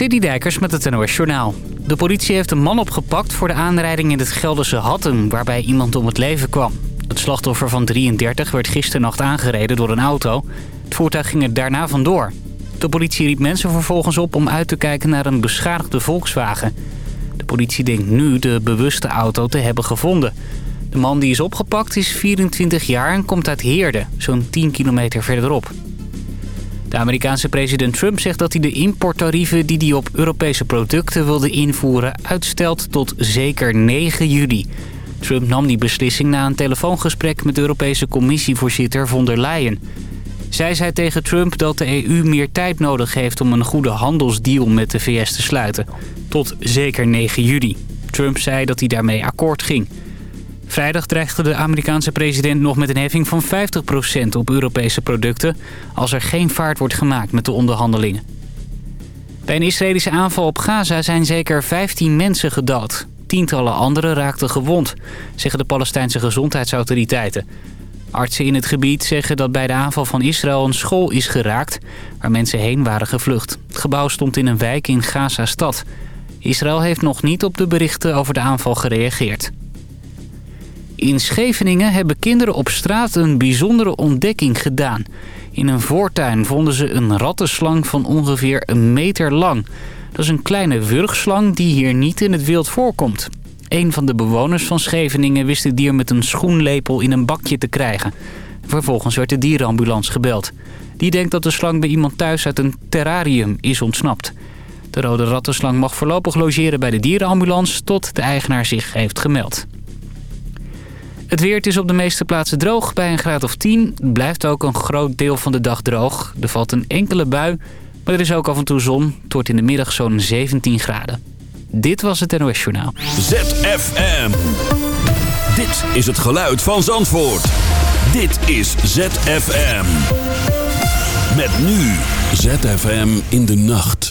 City Dijkers met het NOS Journaal. De politie heeft een man opgepakt voor de aanrijding in het Gelderse Hattem... waarbij iemand om het leven kwam. Het slachtoffer van 33 werd gisternacht aangereden door een auto. Het voertuig ging er daarna vandoor. De politie riep mensen vervolgens op om uit te kijken naar een beschadigde Volkswagen. De politie denkt nu de bewuste auto te hebben gevonden. De man die is opgepakt is 24 jaar en komt uit Heerde, zo'n 10 kilometer verderop. De Amerikaanse president Trump zegt dat hij de importtarieven die hij op Europese producten wilde invoeren uitstelt tot zeker 9 juli. Trump nam die beslissing na een telefoongesprek met de Europese commissievoorzitter von der Leyen. Zij zei tegen Trump dat de EU meer tijd nodig heeft om een goede handelsdeal met de VS te sluiten. Tot zeker 9 juli. Trump zei dat hij daarmee akkoord ging. Vrijdag dreigde de Amerikaanse president nog met een heffing van 50% op Europese producten... als er geen vaart wordt gemaakt met de onderhandelingen. Bij een Israëlische aanval op Gaza zijn zeker 15 mensen gedood. Tientallen anderen raakten gewond, zeggen de Palestijnse gezondheidsautoriteiten. Artsen in het gebied zeggen dat bij de aanval van Israël een school is geraakt... waar mensen heen waren gevlucht. Het gebouw stond in een wijk in Gaza-stad. Israël heeft nog niet op de berichten over de aanval gereageerd. In Scheveningen hebben kinderen op straat een bijzondere ontdekking gedaan. In een voortuin vonden ze een rattenslang van ongeveer een meter lang. Dat is een kleine wurgslang die hier niet in het wild voorkomt. Een van de bewoners van Scheveningen wist het dier met een schoenlepel in een bakje te krijgen. Vervolgens werd de dierenambulance gebeld. Die denkt dat de slang bij iemand thuis uit een terrarium is ontsnapt. De rode rattenslang mag voorlopig logeren bij de dierenambulance tot de eigenaar zich heeft gemeld. Het weer is op de meeste plaatsen droog bij een graad of 10. Het blijft ook een groot deel van de dag droog. Er valt een enkele bui, maar er is ook af en toe zon. Het wordt in de middag zo'n 17 graden. Dit was het NOS Journaal. ZFM. Dit is het geluid van Zandvoort. Dit is ZFM. Met nu ZFM in de nacht.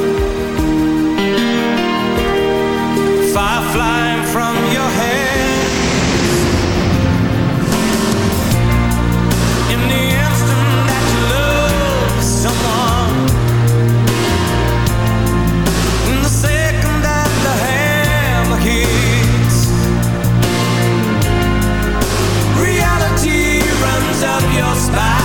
your spine.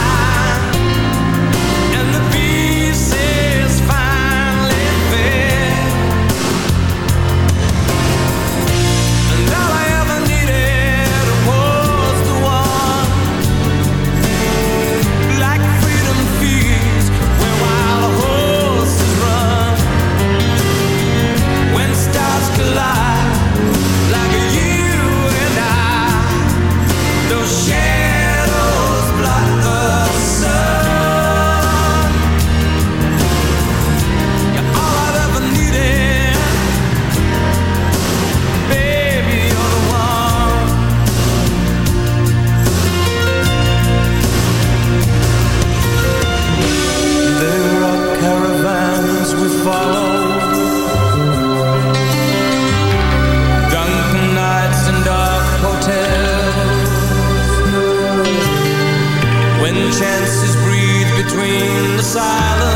silence.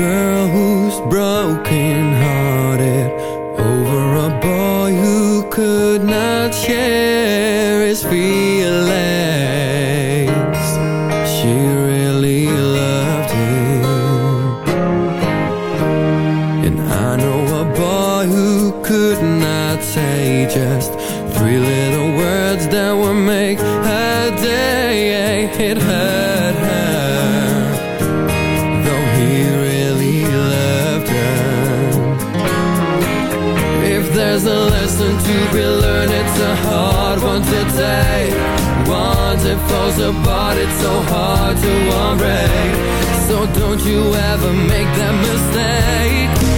girl who's broken. say. Once it falls apart, it's so hard to unbreak. So don't you ever make that mistake.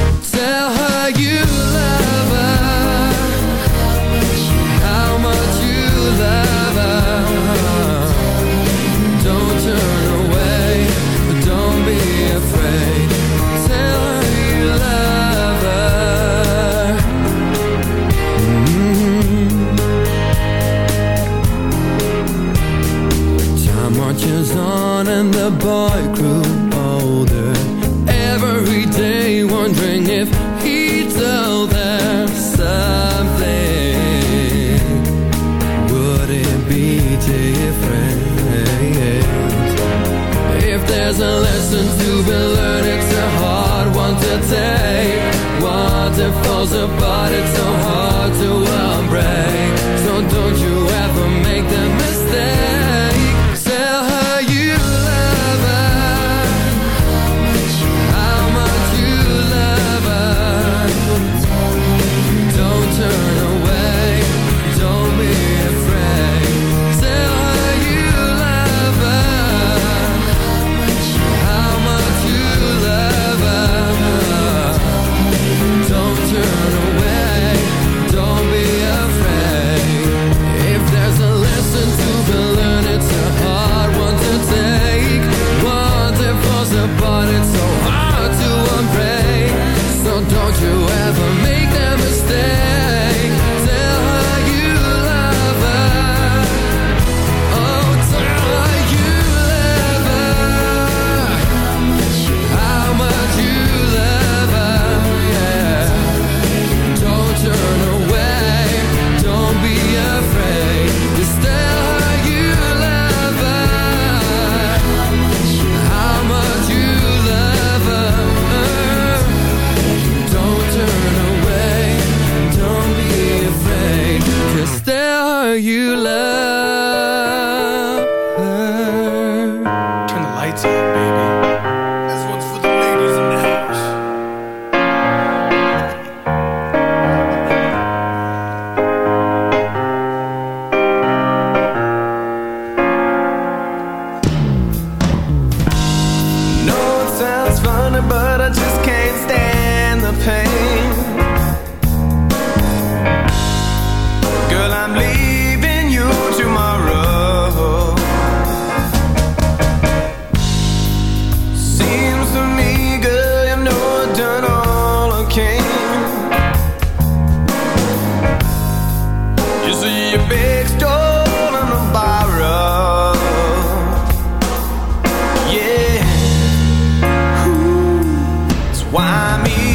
Why me?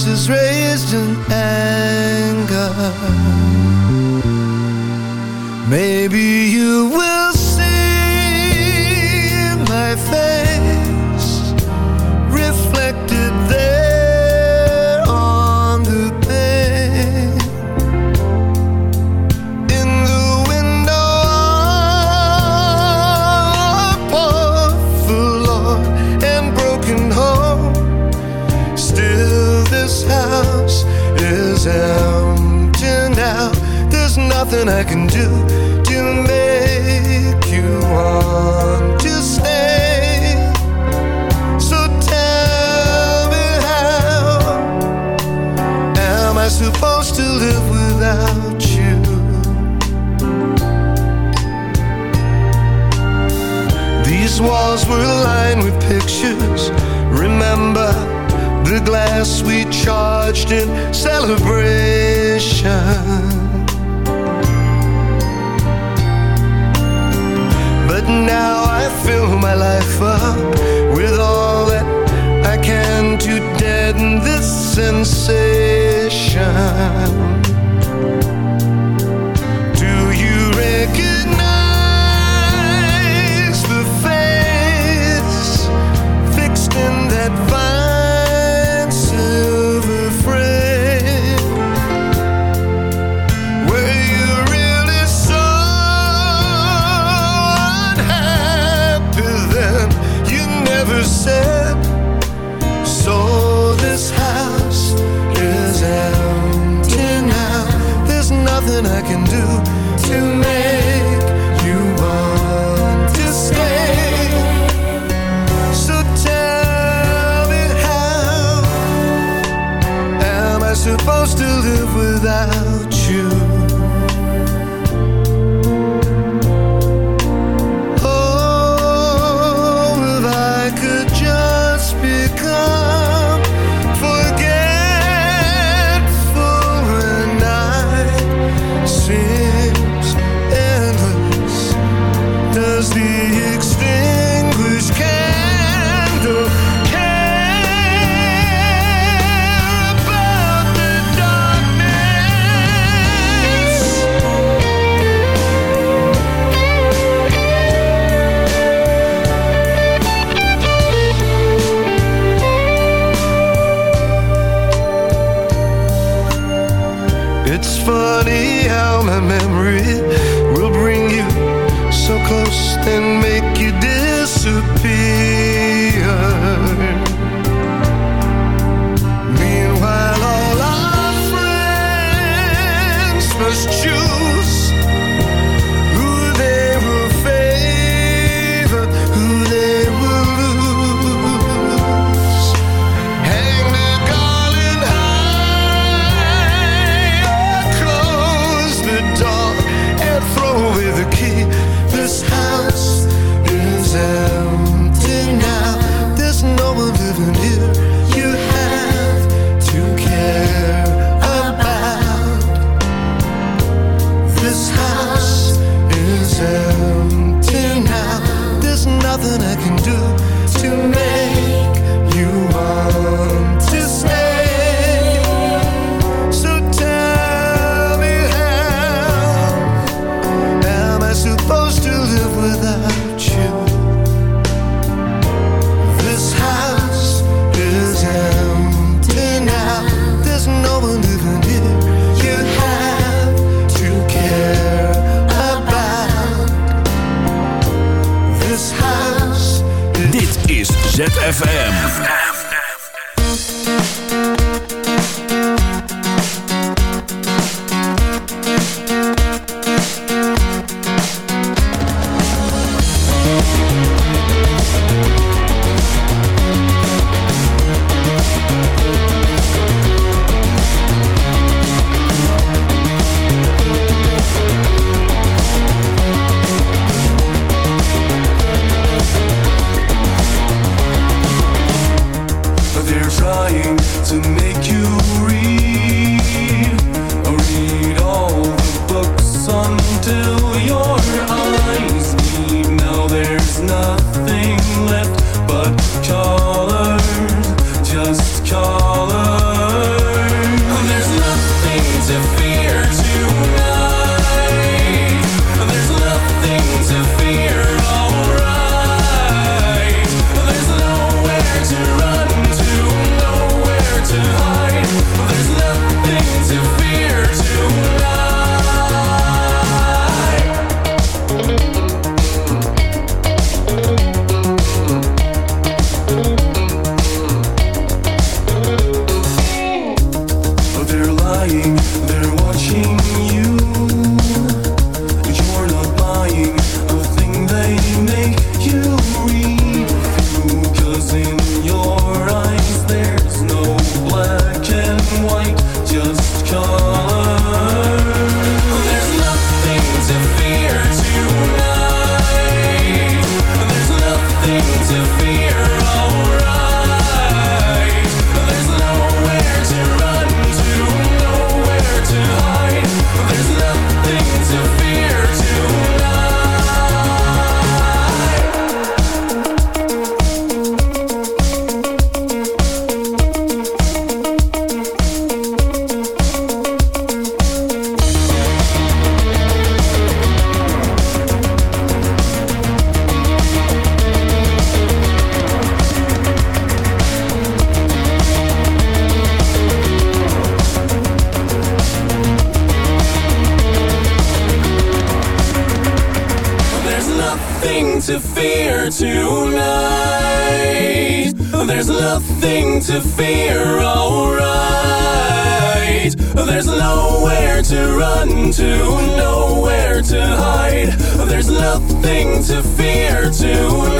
Voices raised in to deaden this sensation. There's nothing to fear tonight.